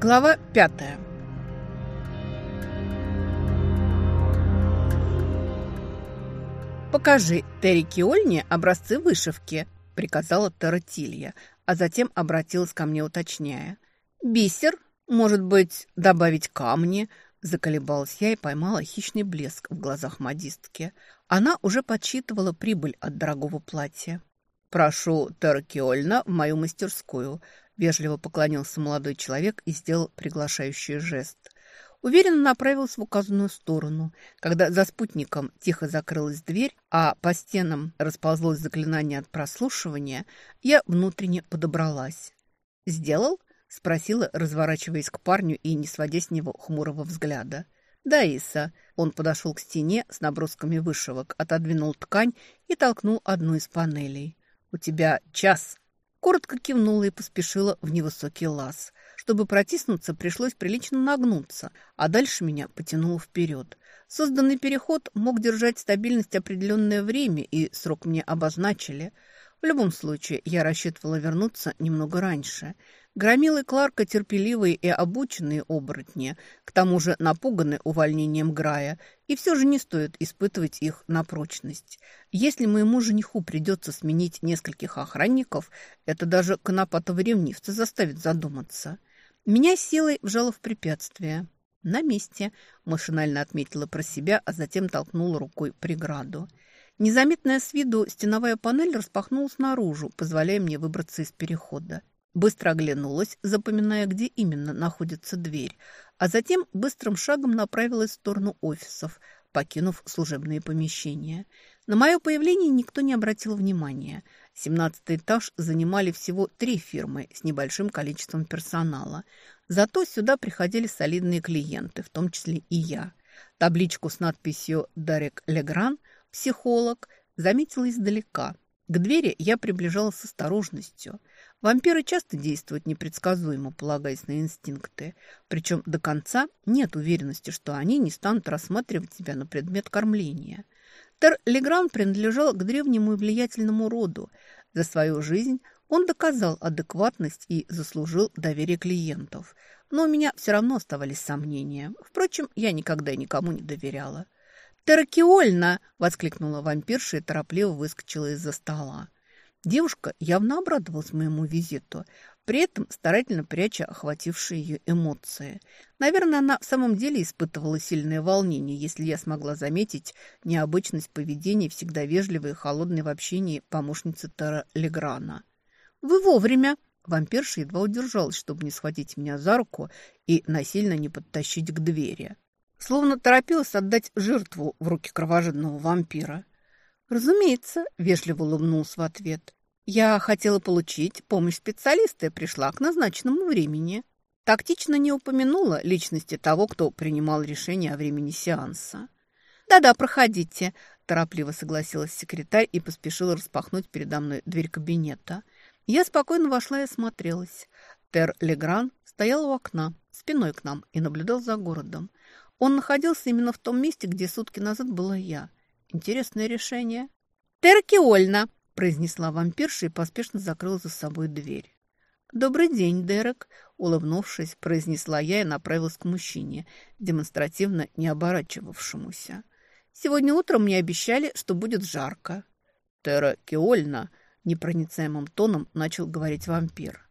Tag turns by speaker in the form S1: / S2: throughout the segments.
S1: Глава пятая. «Покажи Терри Ольне образцы вышивки», – приказала Таратилья, а затем обратилась ко мне, уточняя. «Бисер? Может быть, добавить камни?» Заколебалась я и поймала хищный блеск в глазах модистки. Она уже подсчитывала прибыль от дорогого платья. «Прошу Теркиольна в мою мастерскую», – вежливо поклонился молодой человек и сделал приглашающий жест. Уверенно направился в указанную сторону. Когда за спутником тихо закрылась дверь, а по стенам расползлось заклинание от прослушивания, я внутренне подобралась. «Сделал?» – спросила, разворачиваясь к парню и не сводя с него хмурого взгляда. «Да, Иса». Он подошел к стене с набросками вышивок, отодвинул ткань и толкнул одну из панелей. «У тебя час». Коротко кивнула и поспешила в невысокий лаз. Чтобы протиснуться, пришлось прилично нагнуться, а дальше меня потянуло вперед. Созданный переход мог держать стабильность определенное время, и срок мне обозначили. В любом случае, я рассчитывала вернуться немного раньше – Громилы Кларка терпеливые и обученные оборотни, к тому же напуганы увольнением Грая, и все же не стоит испытывать их на прочность. Если моему жениху придется сменить нескольких охранников, это даже конопатого ревнивца заставит задуматься. Меня силой вжало в препятствие. «На месте», – машинально отметила про себя, а затем толкнула рукой преграду. Незаметная с виду стеновая панель распахнулась наружу, позволяя мне выбраться из перехода. Быстро оглянулась, запоминая, где именно находится дверь, а затем быстрым шагом направилась в сторону офисов, покинув служебные помещения. На мое появление никто не обратил внимания. Семнадцатый этаж занимали всего три фирмы с небольшим количеством персонала. Зато сюда приходили солидные клиенты, в том числе и я. Табличку с надписью «Дарек Легран», «Психолог», заметила издалека. К двери я приближалась с осторожностью. Вампиры часто действуют непредсказуемо, полагаясь на инстинкты. Причем до конца нет уверенности, что они не станут рассматривать тебя на предмет кормления. Тер Легран принадлежал к древнему и влиятельному роду. За свою жизнь он доказал адекватность и заслужил доверие клиентов. Но у меня все равно оставались сомнения. Впрочем, я никогда никому не доверяла. «Терракиольна!» – воскликнула вампирша и торопливо выскочила из-за стола. Девушка явно обрадовалась моему визиту, при этом старательно пряча охватившие ее эмоции. Наверное, она в самом деле испытывала сильное волнение, если я смогла заметить необычность поведения всегда вежливой и холодной в общении помощницы Тара Леграна. «Вы вовремя!» Вампирша едва удержалась, чтобы не схватить меня за руку и насильно не подтащить к двери. Словно торопилась отдать жертву в руки кровожадного вампира. «Разумеется», – вежливо улыбнулся в ответ. «Я хотела получить помощь специалиста и пришла к назначенному времени». Тактично не упомянула личности того, кто принимал решение о времени сеанса. «Да-да, проходите», – торопливо согласилась секретарь и поспешила распахнуть передо мной дверь кабинета. Я спокойно вошла и осмотрелась. Тер Легран стоял у окна, спиной к нам, и наблюдал за городом. Он находился именно в том месте, где сутки назад была я – Интересное решение. «Теркиольна!» – произнесла вампирша и поспешно закрыла за собой дверь. «Добрый день, Дерек!» – улыбнувшись, произнесла я и направилась к мужчине, демонстративно не оборачивавшемуся. «Сегодня утром мне обещали, что будет жарко». «Тера Киольна!» – непроницаемым тоном начал говорить вампир.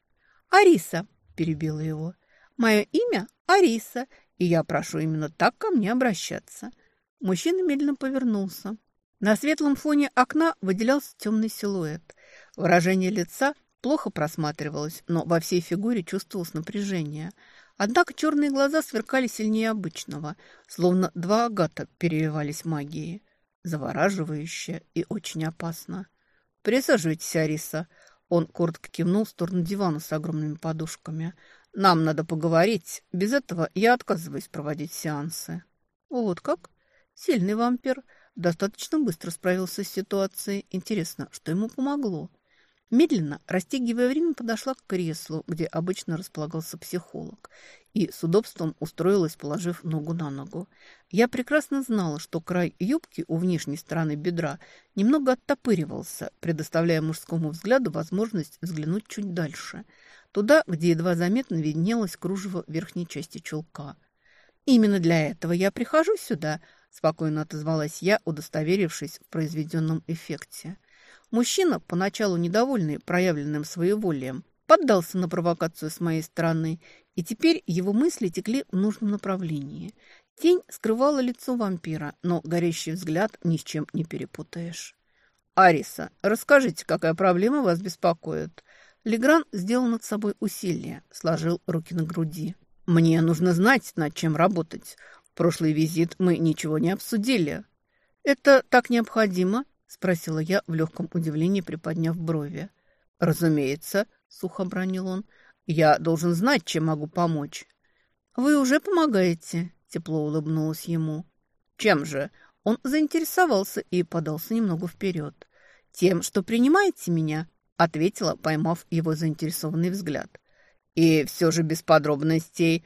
S1: «Ариса!» – перебила его. «Мое имя Ариса, и я прошу именно так ко мне обращаться. Мужчина медленно повернулся. На светлом фоне окна выделялся темный силуэт. Выражение лица плохо просматривалось, но во всей фигуре чувствовалось напряжение. Однако черные глаза сверкали сильнее обычного, словно два агата переливались магией. Завораживающе и очень опасно. «Присаживайтесь, Ариса». Он коротко кивнул в сторону дивана с огромными подушками. «Нам надо поговорить. Без этого я отказываюсь проводить сеансы». «Вот как?» Сильный вампир. Достаточно быстро справился с ситуацией. Интересно, что ему помогло? Медленно, растягивая время, подошла к креслу, где обычно располагался психолог, и с удобством устроилась, положив ногу на ногу. Я прекрасно знала, что край юбки у внешней стороны бедра немного оттопыривался, предоставляя мужскому взгляду возможность взглянуть чуть дальше, туда, где едва заметно виднелось кружево верхней части чулка. «Именно для этого я прихожу сюда», – спокойно отозвалась я, удостоверившись в произведенном эффекте – Мужчина, поначалу недовольный проявленным своеволием, поддался на провокацию с моей стороны, и теперь его мысли текли в нужном направлении. Тень скрывала лицо вампира, но горящий взгляд ни с чем не перепутаешь. «Ариса, расскажите, какая проблема вас беспокоит?» Легран сделал над собой усилие, сложил руки на груди. «Мне нужно знать, над чем работать. Прошлый визит мы ничего не обсудили». «Это так необходимо?» – спросила я в легком удивлении, приподняв брови. «Разумеется», – сухо бронил он, – «я должен знать, чем могу помочь». «Вы уже помогаете», – тепло улыбнулась ему. «Чем же?» Он заинтересовался и подался немного вперед. «Тем, что принимаете меня», – ответила, поймав его заинтересованный взгляд. «И все же без подробностей».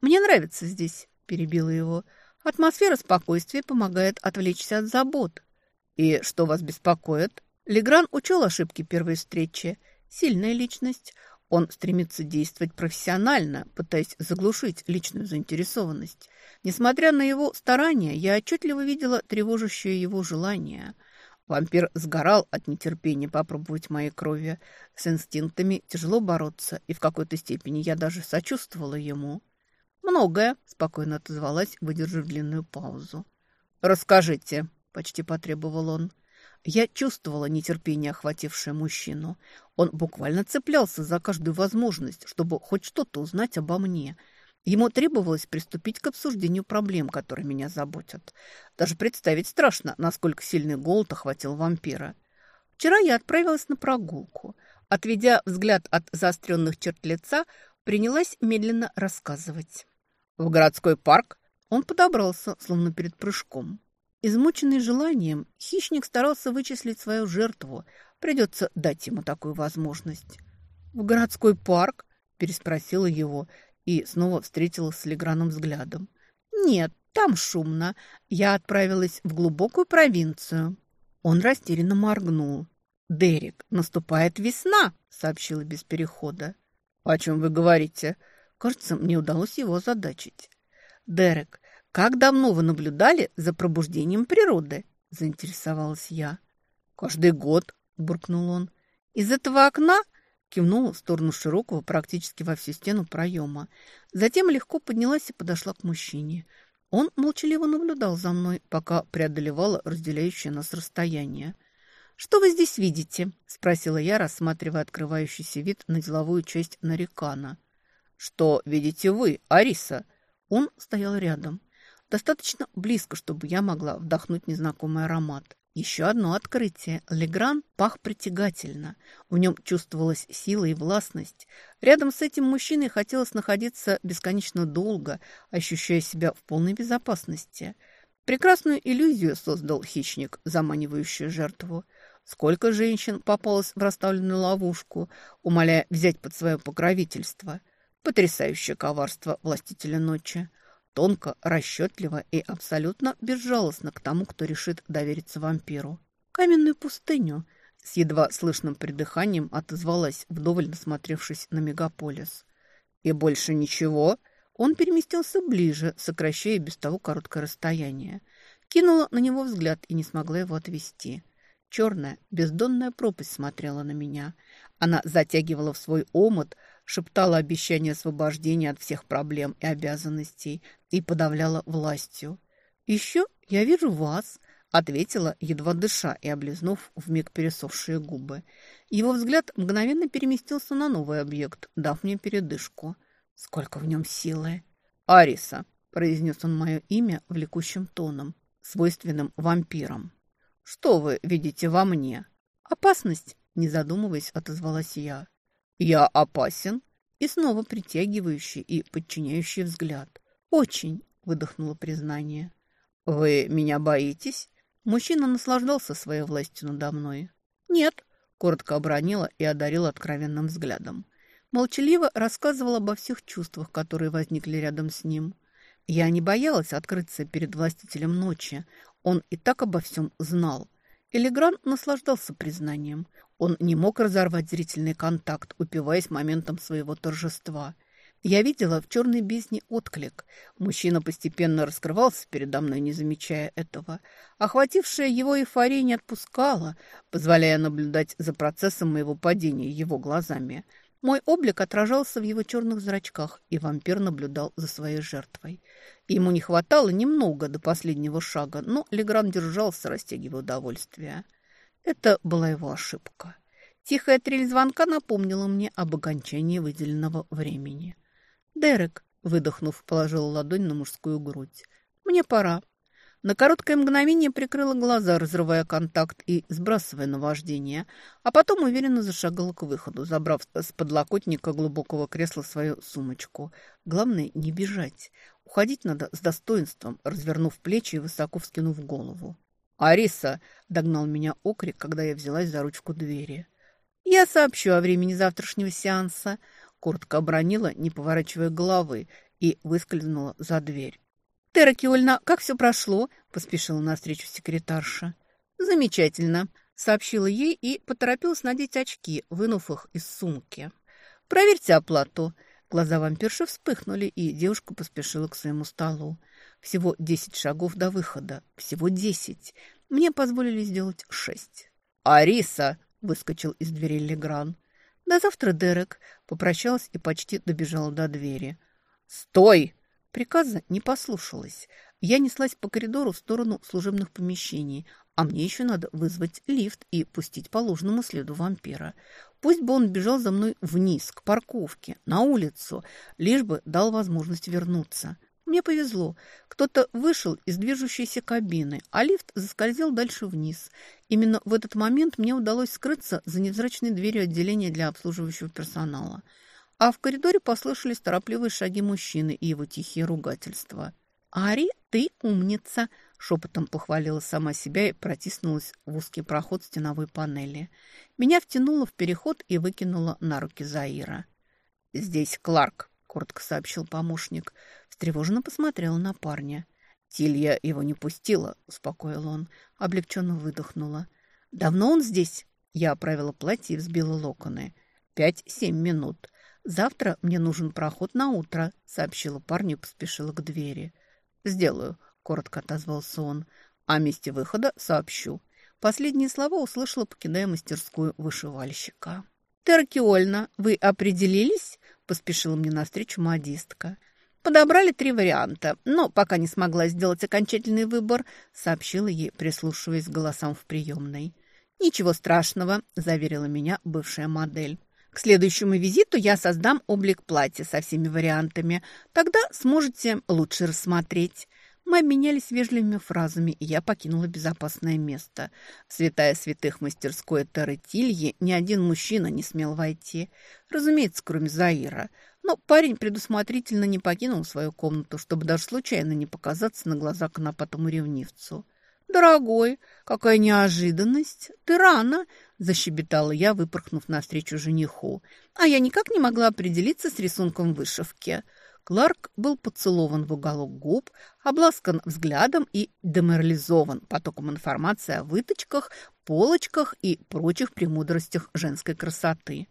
S1: «Мне нравится здесь», – перебила его. «Атмосфера спокойствия помогает отвлечься от забот». «И что вас беспокоит?» Легран учел ошибки первой встречи. Сильная личность. Он стремится действовать профессионально, пытаясь заглушить личную заинтересованность. Несмотря на его старания, я отчетливо видела тревожащее его желание. Вампир сгорал от нетерпения попробовать моей крови. С инстинктами тяжело бороться, и в какой-то степени я даже сочувствовала ему. «Многое», — спокойно отозвалась, выдержав длинную паузу. «Расскажите», – почти потребовал он. Я чувствовала нетерпение, охватившее мужчину. Он буквально цеплялся за каждую возможность, чтобы хоть что-то узнать обо мне. Ему требовалось приступить к обсуждению проблем, которые меня заботят. Даже представить страшно, насколько сильный голод охватил вампира. Вчера я отправилась на прогулку. Отведя взгляд от заостренных черт лица, принялась медленно рассказывать. В городской парк он подобрался, словно перед прыжком. Измученный желанием, хищник старался вычислить свою жертву. Придется дать ему такую возможность. «В городской парк?» – переспросила его и снова встретилась с Леграном взглядом. «Нет, там шумно. Я отправилась в глубокую провинцию». Он растерянно моргнул. «Дерек, наступает весна», — сообщила без перехода. «О чем вы говорите?» Кажется, мне удалось его озадачить. «Дерек, «Как давно вы наблюдали за пробуждением природы?» – заинтересовалась я. «Каждый год», – буркнул он. «Из этого окна?» – кивнула в сторону широкого, практически во всю стену проема. Затем легко поднялась и подошла к мужчине. Он молчаливо наблюдал за мной, пока преодолевала разделяющее нас расстояние. «Что вы здесь видите?» – спросила я, рассматривая открывающийся вид на деловую часть Нарикана. «Что видите вы, Ариса?» Он стоял рядом. Достаточно близко, чтобы я могла вдохнуть незнакомый аромат. Еще одно открытие. Легран пах притягательно. В нем чувствовалась сила и властность. Рядом с этим мужчиной хотелось находиться бесконечно долго, ощущая себя в полной безопасности. Прекрасную иллюзию создал хищник, заманивающий жертву. Сколько женщин попалось в расставленную ловушку, умоляя взять под свое покровительство. Потрясающее коварство властителя ночи тонко, расчетливо и абсолютно безжалостно к тому, кто решит довериться вампиру. Каменную пустыню с едва слышным придыханием отозвалась, вдоволь насмотревшись на мегаполис. И больше ничего. Он переместился ближе, сокращая без того короткое расстояние. Кинула на него взгляд и не смогла его отвести. Черная, бездонная пропасть смотрела на меня. Она затягивала в свой омут, шептала обещание освобождения от всех проблем и обязанностей и подавляла властью. «Еще я вижу вас», — ответила, едва дыша и облизнув вмиг пересохшие губы. Его взгляд мгновенно переместился на новый объект, дав мне передышку. «Сколько в нем силы!» «Ариса», — произнес он мое имя влекущим тоном, свойственным вампирам. «Что вы видите во мне?» «Опасность», — не задумываясь, отозвалась я. «Я опасен?» И снова притягивающий и подчиняющий взгляд. «Очень», — выдохнуло признание. «Вы меня боитесь?» Мужчина наслаждался своей властью надо мной. «Нет», коротко обронила и одарила откровенным взглядом. Молчаливо рассказывала обо всех чувствах, которые возникли рядом с ним. Я не боялась открыться перед властителем ночи. Он и так обо всем знал. Элегран наслаждался признанием. Он не мог разорвать зрительный контакт, упиваясь моментом своего торжества. Я видела в черной бездне отклик. Мужчина постепенно раскрывался передо мной, не замечая этого. Охватившая его эйфория не отпускала, позволяя наблюдать за процессом моего падения его глазами – мой облик отражался в его черных зрачках, и вампир наблюдал за своей жертвой. Ему не хватало немного до последнего шага, но Легран держался, растягивая удовольствие. Это была его ошибка. Тихая трель звонка напомнила мне об окончании выделенного времени. «Дерек», — выдохнув, положила ладонь на мужскую грудь. «Мне пора». На короткое мгновение прикрыла глаза, разрывая контакт и сбрасывая наваждение, а потом уверенно зашагала к выходу, забрав с подлокотника глубокого кресла свою сумочку. Главное, не бежать. Уходить надо с достоинством, развернув плечи и высоко вскинув голову. «Ариса!» – догнал меня окрик, когда я взялась за ручку двери. «Я сообщу о времени завтрашнего сеанса», – коротко обронила, не поворачивая головы, и выскользнула за дверь. «Тера Киольна, как все прошло?» – поспешила навстречу секретарша. «Замечательно», – сообщила ей и поторопилась надеть очки, вынув их из сумки. «Проверьте оплату». Глаза вампирши вспыхнули, и девушка поспешила к своему столу. Всего десять шагов до выхода. Всего десять. Мне позволили сделать шесть. «Ариса!» – выскочил из двери Легран. «До завтра, Дерек!» – попрощалась и почти добежала до двери. «Стой!» Приказа не послушалась. Я неслась по коридору в сторону служебных помещений, а мне еще надо вызвать лифт и пустить по ложному следу вампира. Пусть бы он бежал за мной вниз, к парковке, на улицу, лишь бы дал возможность вернуться. Мне повезло. Кто-то вышел из движущейся кабины, а лифт заскользил дальше вниз. Именно в этот момент мне удалось скрыться за невзрачной дверью отделения для обслуживающего персонала – а в коридоре послышались торопливые шаги мужчины и его тихие ругательства. «Ари, ты умница!» – шепотом похвалила сама себя и протиснулась в узкий проход стеновой панели. Меня втянуло в переход и выкинуло на руки Заира. «Здесь Кларк», – коротко сообщил помощник. Встревоженно посмотрела на парня. «Тилья его не пустила», – успокоил он. Облегченно выдохнула. «Давно он здесь?» Я оправила платье и взбила локоны. «Пять-семь минут. «Завтра мне нужен проход на утро», — сообщила парню и поспешила к двери. «Сделаю», — коротко отозвался он. «О месте выхода сообщу». Последние слова услышала, покидая мастерскую вышивальщика. «Теркиольна, вы определились?» – поспешила мне навстречу модистка. «Подобрали три варианта, но пока не смогла сделать окончательный выбор», – сообщила ей, прислушиваясь к голосам в приемной. «Ничего страшного», – заверила меня бывшая модель. К следующему визиту я создам облик платья со всеми вариантами. Тогда сможете лучше рассмотреть. Мы обменялись вежливыми фразами, и я покинула безопасное место. В святая святых мастерской Таретильи ни один мужчина не смел войти. Разумеется, кроме Заира. Но парень предусмотрительно не покинул свою комнату, чтобы даже случайно не показаться на глаза конопатому ревнивцу. «Дорогой, какая неожиданность! Ты рано!» – защебетала я, выпорхнув навстречу жениху. А я никак не могла определиться с рисунком вышивки. Кларк был поцелован в уголок губ, обласкан взглядом и деморализован потоком информации о выточках, полочках и прочих премудростях женской красоты.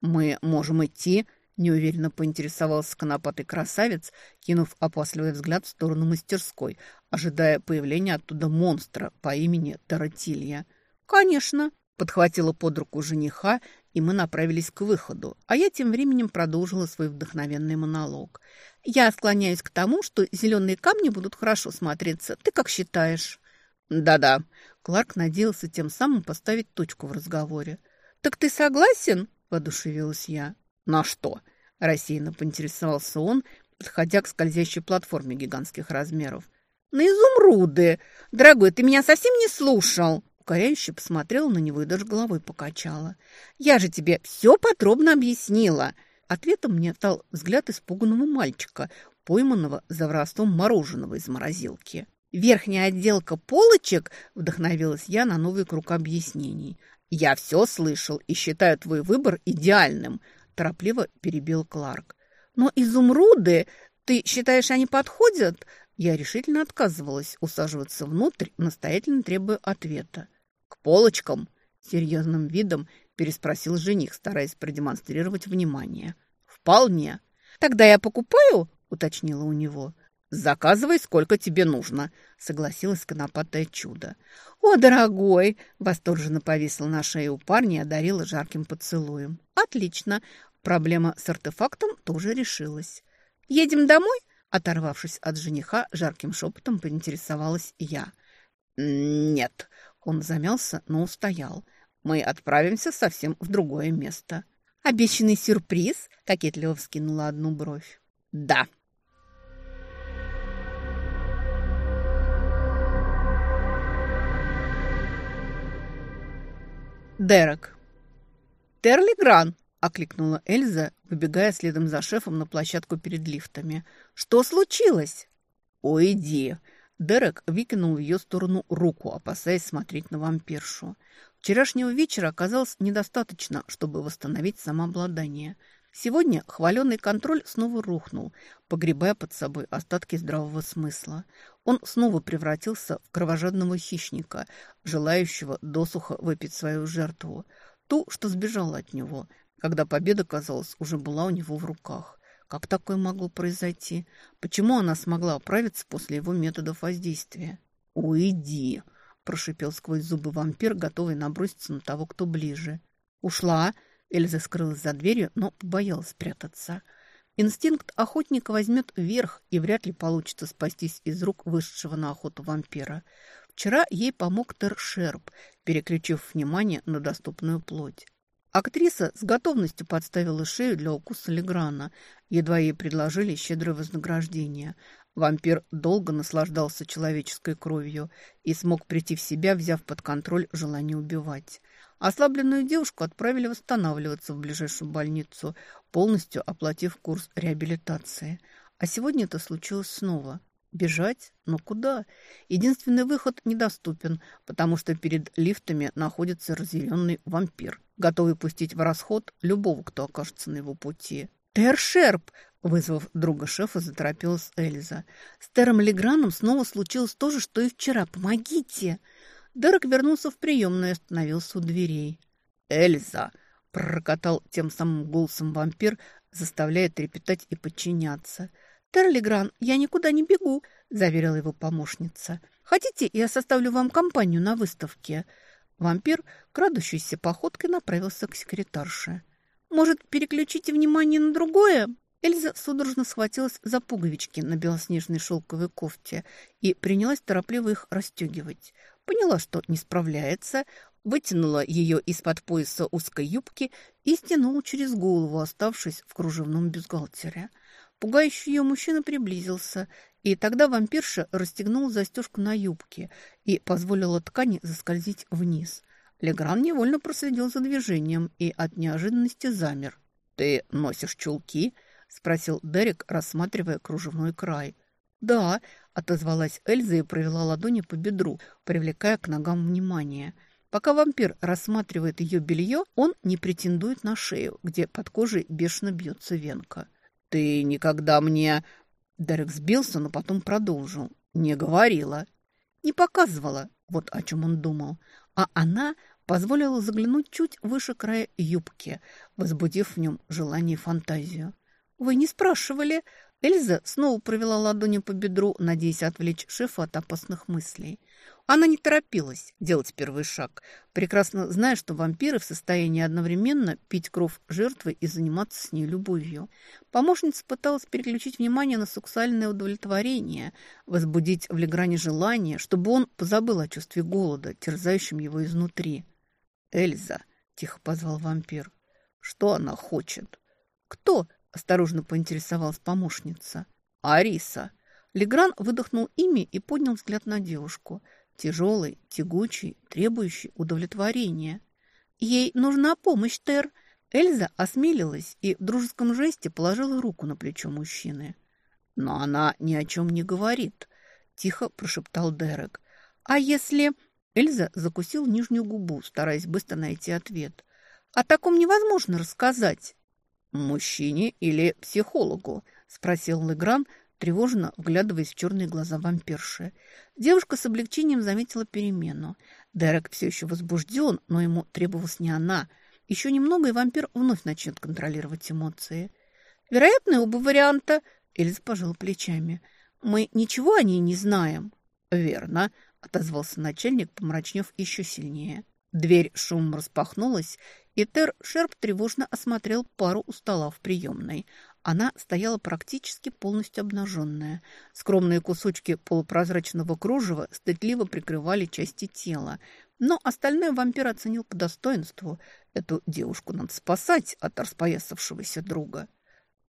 S1: «Мы можем идти», Неуверенно поинтересовался конопатый красавец, кинув опасливый взгляд в сторону мастерской, ожидая появления оттуда монстра по имени Таратилья. «Конечно!» – подхватила под руку жениха, и мы направились к выходу, а я тем временем продолжила свой вдохновенный монолог. «Я склоняюсь к тому, что зеленые камни будут хорошо смотреться. Ты как считаешь?» «Да-да». Кларк надеялся тем самым поставить точку в разговоре. «Так ты согласен?» – воодушевилась я. «На что?» – рассеянно поинтересовался он, подходя к скользящей платформе гигантских размеров. «На изумруды! Дорогой, ты меня совсем не слушал!» Укоряюще посмотрела на него и даже головой покачала. «Я же тебе все подробно объяснила!» Ответом мне стал взгляд испуганного мальчика, пойманного за воровством мороженого из морозилки. «Верхняя отделка полочек!» – вдохновилась я на новый круг объяснений – «Я все слышал и считаю твой выбор идеальным», – торопливо перебил Кларк. «Но изумруды, ты считаешь, они подходят?» Я решительно отказывалась усаживаться внутрь, настоятельно требуя ответа. «К полочкам!» – серьезным видом переспросил жених, стараясь продемонстрировать внимание. «Вполне!» «Тогда я покупаю?» – уточнила у него. «Заказывай, сколько тебе нужно», — согласилась конопатое чудо. «О, дорогой!» — восторженно повисла на шее у парня и одарила жарким поцелуем. «Отлично. Проблема с артефактом тоже решилась. Едем домой?» Оторвавшись от жениха, жарким шепотом поинтересовалась я. «Нет». Он замялся, но устоял. «Мы отправимся совсем в другое место». «Обещанный сюрприз?» — кокетливо вскинула одну бровь. «Да», Дерек. «Терлигран!» – окликнула Эльза, выбегая следом за шефом на площадку перед лифтами. «Что случилось?» «Уйди!» Дерек выкинул в ее сторону руку, опасаясь смотреть на вампиршу. Вчерашнего вечера оказалось недостаточно, чтобы восстановить самообладание. Сегодня хваленный контроль снова рухнул, погребая под собой остатки здравого смысла. Он снова превратился в кровожадного хищника, желающего досуха выпить свою жертву. Ту, что сбежала от него, когда победа, казалось, уже была у него в руках. Как такое могло произойти? Почему она смогла оправиться после его методов воздействия? «Уйди!» – прошипел сквозь зубы вампир, готовый наброситься на того, кто ближе. «Ушла!» Эльза скрылась за дверью, но боялась спрятаться. Инстинкт охотника возьмет верх, и вряд ли получится спастись из рук вышедшего на охоту вампира. Вчера ей помог Тер Шерп, переключив внимание на доступную плоть. Актриса с готовностью подставила шею для укуса Леграна. Едва ей предложили щедрое вознаграждение. Вампир долго наслаждался человеческой кровью и смог прийти в себя, взяв под контроль желание убивать. Ослабленную девушку отправили восстанавливаться в ближайшую больницу, полностью оплатив курс реабилитации. А сегодня это случилось снова. Бежать? Но куда? Единственный выход недоступен, потому что перед лифтами находится разъяренный вампир, готовый пустить в расход любого, кто окажется на его пути. «Тершерп!» – вызвав друга шефа, заторопилась Эльза. «С Тером Леграном снова случилось то же, что и вчера. Помогите!» Дерек вернулся в приемную и остановился у дверей. «Эльза!» – пророкотал тем самым голосом вампир, заставляя трепетать и подчиняться. «Терлигран, я никуда не бегу», – заверила его помощница. «Хотите, я составлю вам компанию на выставке?» Вампир, крадущейся походкой, направился к секретарше. «Может, переключите внимание на другое?» Эльза судорожно схватилась за пуговички на белоснежной шелковой кофте и принялась торопливо их расстегивать поняла, что не справляется, вытянула ее из-под пояса узкой юбки и стянула через голову, оставшись в кружевном бюстгальтере. Пугающий ее мужчина приблизился, и тогда вампирша расстегнула застежку на юбке и позволила ткани заскользить вниз. Легран невольно проследил за движением и от неожиданности замер. «Ты носишь чулки?» – спросил Дерек, рассматривая кружевной край. «Да», – отозвалась Эльза и провела ладони по бедру, привлекая к ногам внимание. Пока вампир рассматривает ее белье, он не претендует на шею, где под кожей бешено бьется венка. «Ты никогда мне...» Дерек сбился, но потом продолжил. «Не говорила». «Не показывала», вот о чем он думал. А она позволила заглянуть чуть выше края юбки, возбудив в нем желание и фантазию. «Вы не спрашивали?» Эльза снова провела ладонью по бедру, надеясь отвлечь шефа от опасных мыслей. Она не торопилась делать первый шаг, прекрасно зная, что вампиры в состоянии одновременно пить кровь жертвы и заниматься с ней любовью. Помощница пыталась переключить внимание на сексуальное удовлетворение, возбудить в Легране желание, чтобы он позабыл о чувстве голода, терзающем его изнутри. «Эльза», — тихо позвал вампир, — «что она хочет?» «Кто?» Осторожно поинтересовалась помощница. «Ариса». Легран выдохнул имя и поднял взгляд на девушку. Тяжелый, тягучий, требующий удовлетворения. «Ей нужна помощь, Тер». Эльза осмелилась и в дружеском жесте положила руку на плечо мужчины. «Но она ни о чем не говорит», — тихо прошептал Дерек. «А если...» Эльза закусил нижнюю губу, стараясь быстро найти ответ. «О таком невозможно рассказать». «Мужчине или психологу?» – спросил Легран, тревожно вглядываясь в черные глаза вампирши. Девушка с облегчением заметила перемену. Дерек все еще возбужден, но ему требовалась не она. Еще немного, и вампир вновь начнет контролировать эмоции. «Вероятно, оба варианта», – Эльза пожала плечами. «Мы ничего о ней не знаем». «Верно», – отозвался начальник, помрачнев еще сильнее. Дверь шумом распахнулась, и Тер Шерп тревожно осмотрел пару у стола в приемной. Она стояла практически полностью обнаженная. Скромные кусочки полупрозрачного кружева стыдливо прикрывали части тела. Но остальное вампир оценил по достоинству. Эту девушку надо спасать от распоясавшегося друга.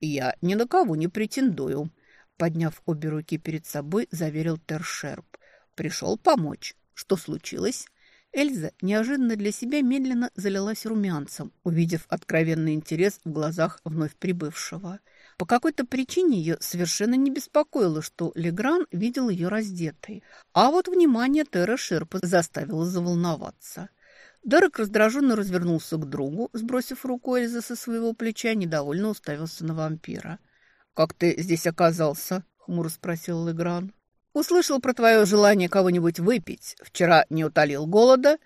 S1: «Я ни на кого не претендую», — подняв обе руки перед собой, заверил Тершерп. «Пришел помочь. Что случилось?» Эльза неожиданно для себя медленно залилась румянцем, увидев откровенный интерес в глазах вновь прибывшего. По какой-то причине ее совершенно не беспокоило, что Легран видел ее раздетой. А вот внимание Терра Шерпа заставило заволноваться. Дерек раздраженно развернулся к другу, сбросив руку Эльзы со своего плеча, недовольно уставился на вампира. «Как ты здесь оказался?» — хмуро спросил Легран. Услышал про твое желание кого-нибудь выпить. Вчера не утолил голода.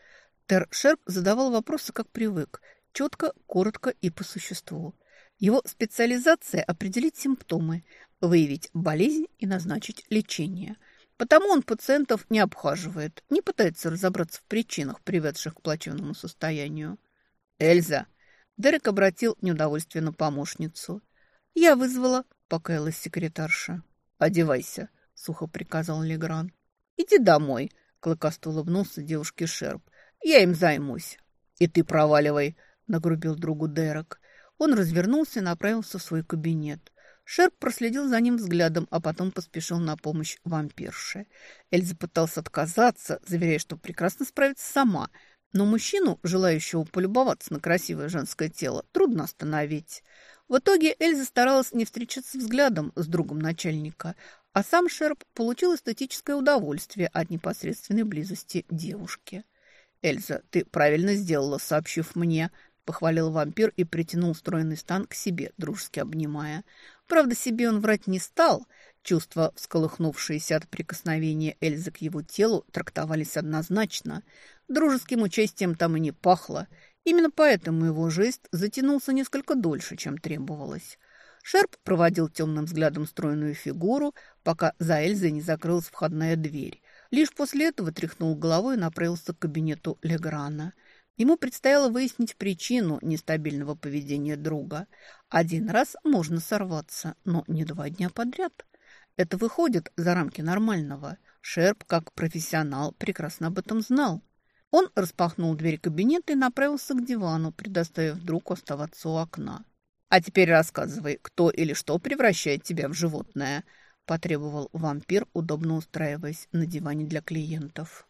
S1: Тер Шерп задавал вопросы, как привык. Четко, коротко и по существу. Его специализация – определить симптомы, выявить болезнь и назначить лечение. Потому он пациентов не обхаживает, не пытается разобраться в причинах, приведших к плачевному состоянию. «Эльза!» Дерек обратил неудовольствие на помощницу. «Я вызвала», – покаялась секретарша. «Одевайся», — сухо приказал Легран. «Иди домой», — клыкасто улыбнулся девушке Шерп. «Я им займусь». «И ты проваливай», — нагрубил другу Дерек. Он развернулся и направился в свой кабинет. Шерп проследил за ним взглядом, а потом поспешил на помощь вампирше. Эльза пытался отказаться, заверяя, что прекрасно справится сама. Но мужчину, желающего полюбоваться на красивое женское тело, трудно остановить. В итоге Эльза старалась не встречаться взглядом с другом начальника, а сам Шерп получил эстетическое удовольствие от непосредственной близости девушки. «Эльза, ты правильно сделала, сообщив мне», – похвалил вампир и притянул стройный стан к себе, дружески обнимая. Правда, себе он врать не стал. Чувства, всколыхнувшиеся от прикосновения Эльзы к его телу, трактовались однозначно. Дружеским участием там и не пахло. Именно поэтому его жест затянулся несколько дольше, чем требовалось. Шерп проводил темным взглядом стройную фигуру, пока за Эльзой не закрылась входная дверь. Лишь после этого тряхнул головой и направился к кабинету Леграна. Ему предстояло выяснить причину нестабильного поведения друга. Один раз можно сорваться, но не два дня подряд. Это выходит за рамки нормального. Шерп, как профессионал, прекрасно об этом знал. Он распахнул дверь кабинета и направился к дивану, предоставив другу оставаться у окна. «А теперь рассказывай, кто или что превращает тебя в животное?» – потребовал вампир, удобно устраиваясь на диване для клиентов.